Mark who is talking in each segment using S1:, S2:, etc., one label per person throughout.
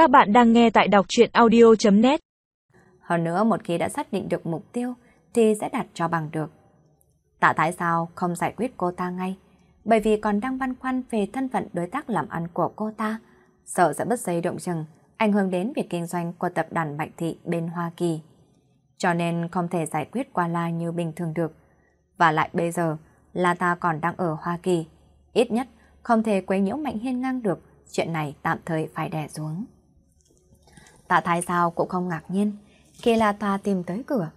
S1: Các bạn đang nghe tại đọc truyện audio.net
S2: Hơn nữa một khi đã xác định được mục tiêu thì sẽ đạt cho bằng được. Tạ Thái sao không giải quyết cô ta ngay? Bởi vì còn đang băn khoăn về thân phận đối tác làm ăn của cô ta. Sợ sẽ bất dây động chừng, ảnh hưởng đến việc kinh doanh của tập đoàn Bạch Thị bên Hoa Kỳ. Cho nên không thể giải quyết qua la như bình thường được. Và lại bây giờ là ta còn đang ở Hoa Kỳ. Ít nhất không thể quấy nhiễu Mạnh Hiên ngang được, chuyện này tạm thời phải đè xuống. Tạ Thái sao cũng không ngạc nhiên khi La Toa tìm tới cửa.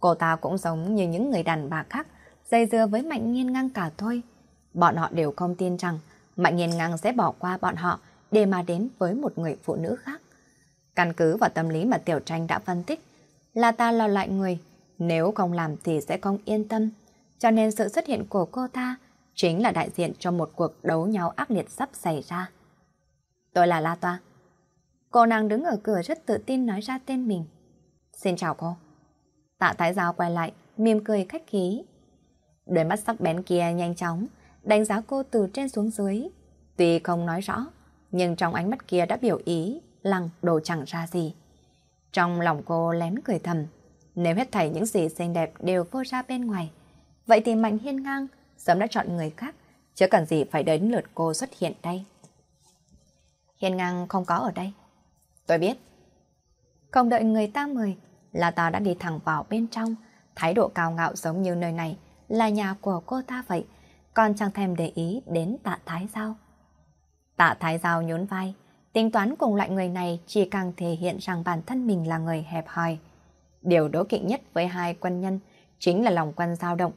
S2: Cô ta cũng giống như những người đàn bà khác, dây dưa với Mạnh Nghiên Ngang cả thôi. Bọn họ đều không tin rằng Mạnh Nghiên Ngang sẽ bỏ qua bọn họ để mà đến với một người phụ nữ khác. Căn cứ vào tâm lý mà Tiểu Tranh đã phân tích, là ta lo lại người, nếu không làm thì sẽ không yên tâm. Cho nên sự xuất hiện của cô ta chính là đại diện cho một cuộc đấu nhau ác liệt sắp xảy ra. Tôi là La Toa. Cô nàng đứng ở cửa rất tự tin nói ra tên mình. Xin chào cô. Tạ Thái Giao quay lại, mỉm cười khách khí. Đôi mắt sắc bén kia nhanh chóng, đánh giá cô từ trên xuống dưới. Tuy không nói rõ, nhưng trong ánh mắt kia đã biểu ý, lăng đồ chẳng ra gì. Trong lòng cô lén cười thầm, nếu hết thảy những gì xinh đẹp đều vô ra bên ngoài, vậy thì Mạnh Hiên Ngang sớm đã chọn người khác, chứ cần gì phải đến lượt cô xuất hiện đây. Hiên Ngang không có ở đây. Tôi biết. Không đợi người ta mời, là ta đã đi thẳng vào bên trong, thái độ cao ngạo giống như nơi này là nhà của cô ta vậy, còn chẳng thèm để ý đến tạ thái giao. Tạ thái giao nhún vai, tính toán cùng loại người này chỉ càng thể hiện rằng bản thân mình là người hẹp hòi. Điều đố kỵ nhất với hai quân nhân chính là lòng quân dao động.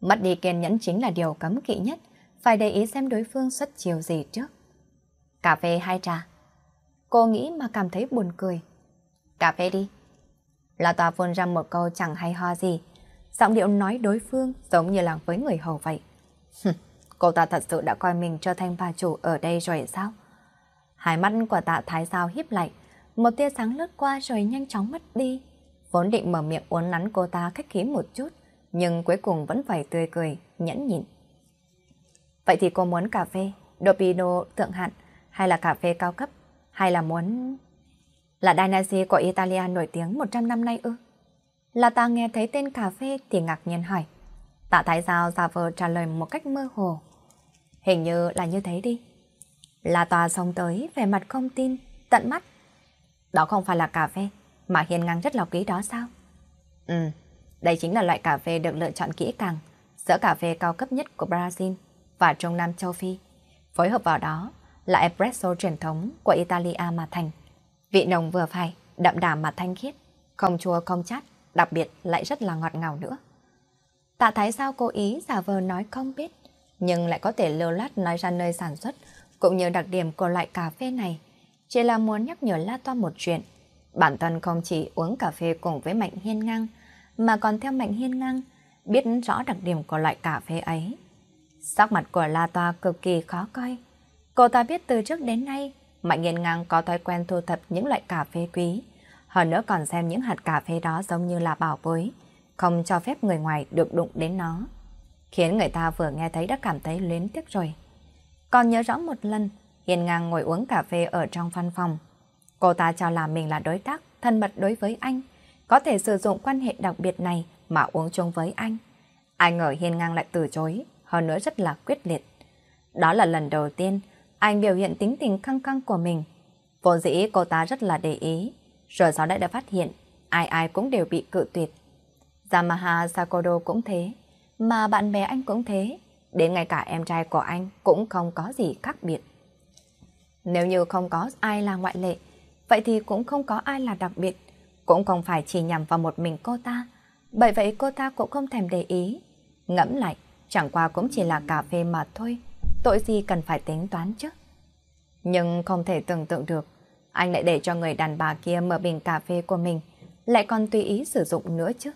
S2: Mất đi kiên nhẫn chính là điều cấm kỵ nhất, phải để ý xem đối phương xuất chiều gì trước. Cà phê hay trà? Cô nghĩ mà cảm thấy buồn cười. Cà phê đi. La Tòa phun ra một câu chẳng hay ho gì. Giọng điệu nói đối phương giống như là với người hầu vậy. cô ta thật sự đã coi mình trở thành bà chủ ở đây rồi sao? Hai mắt của tạ thái sao hiếp lại. Một tia sáng lướt qua rồi nhanh chóng mất đi. Vốn định mở miệng uốn nắn cô ta khách khí một chút. Nhưng cuối cùng vẫn phải tươi cười, nhẫn nhịn. Vậy thì cô muốn cà phê, Dopino thượng hạng hay là cà phê cao cấp? Hay là muốn... Là Dynasty của Italia nổi tiếng 100 năm nay ư? Là ta nghe thấy tên cà phê thì ngạc nhiên hỏi. Tạ Thái Giao giả vờ trả lời một cách mơ hồ. Hình như là như thế đi. Là tòa xong tới, vẻ mặt không tin, tận mắt. Đó không phải là cà phê, mà hiền ngang rất là quý đó sao? Ừ, đây chính là loại cà phê được lựa chọn kỹ càng, giữa cà phê cao cấp nhất của Brazil và Trung Nam châu Phi. Phối hợp vào đó là espresso truyền thống của Italia mà thành. Vị nồng vừa phải, đậm đà mà thanh khiết, không chua không chát, đặc biệt lại rất là ngọt ngào nữa. Tạ Thái sao cố ý giả vờ nói không biết, nhưng lại có thể lơ lát nói ra nơi sản xuất, cũng như đặc điểm của loại cà phê này. Chỉ là muốn nhắc nhở La Toa một chuyện. Bản thân không chỉ uống cà phê cùng với Mạnh Hiên Ngang, mà còn theo Mạnh Hiên Ngang, biết rõ đặc điểm của loại cà phê ấy. Sắc mặt của La Toa cực kỳ khó coi. Cô ta biết từ trước đến nay, Mạnh Nghiên Ngang có thói quen thu thập những loại cà phê quý. Hơn nữa còn xem những hạt cà phê đó giống như là bảo bối, không cho phép người ngoài được đụng đến nó. Khiến người ta vừa nghe thấy đã cảm thấy luyến tiếc rồi. Còn nhớ rõ một lần, Hiền Ngang ngồi uống cà phê ở trong văn phòng. Cô ta cho là mình là đối tác, thân mật đối với anh, có thể sử dụng quan hệ đặc biệt này mà uống chung với anh. Ai ngờ Hiên Ngang lại từ chối, hơn nữa rất là quyết liệt. Đó là lần đầu tiên anh biểu hiện tính tình căng căng của mình. Vốn dĩ cô ta rất là để ý, rồi sau đó đã phát hiện ai ai cũng đều bị cự tuyệt. Yamaha Sakodo cũng thế, mà bạn bè anh cũng thế, đến ngay cả em trai của anh cũng không có gì khác biệt. Nếu như không có ai là ngoại lệ, vậy thì cũng không có ai là đặc biệt, cũng không phải chỉ nhằm vào một mình cô ta. Bởi vậy cô ta cũng không thèm để ý. Ngẫm lại, chẳng qua cũng chỉ là cà phê mà thôi tội gì cần phải tính toán chứ. Nhưng không thể tưởng tượng được, anh lại để cho người đàn bà kia mở bình cà phê của mình, lại còn tùy ý sử dụng nữa chứ.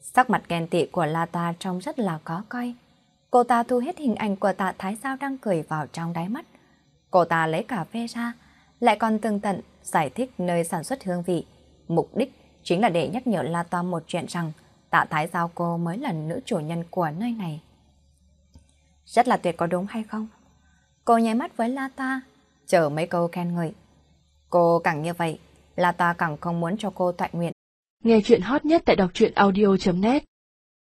S2: Sắc mặt ghen tị của La Ta trông rất là có coi. Cô ta thu hết hình ảnh của tạ Thái Sao đang cười vào trong đáy mắt. Cô ta lấy cà phê ra, lại còn tường tận giải thích nơi sản xuất hương vị. Mục đích chính là để nhắc nhở La Ta một chuyện rằng tạ Thái Giao cô mới là nữ chủ nhân của nơi này. Rất là tuyệt có đúng hay không? Cô nháy mắt với La Ta, chờ mấy câu khen ngợi. Cô càng như vậy, La ta càng không muốn cho cô toại nguyện.
S1: Nghe chuyện hot nhất tại đọc truyện audio.net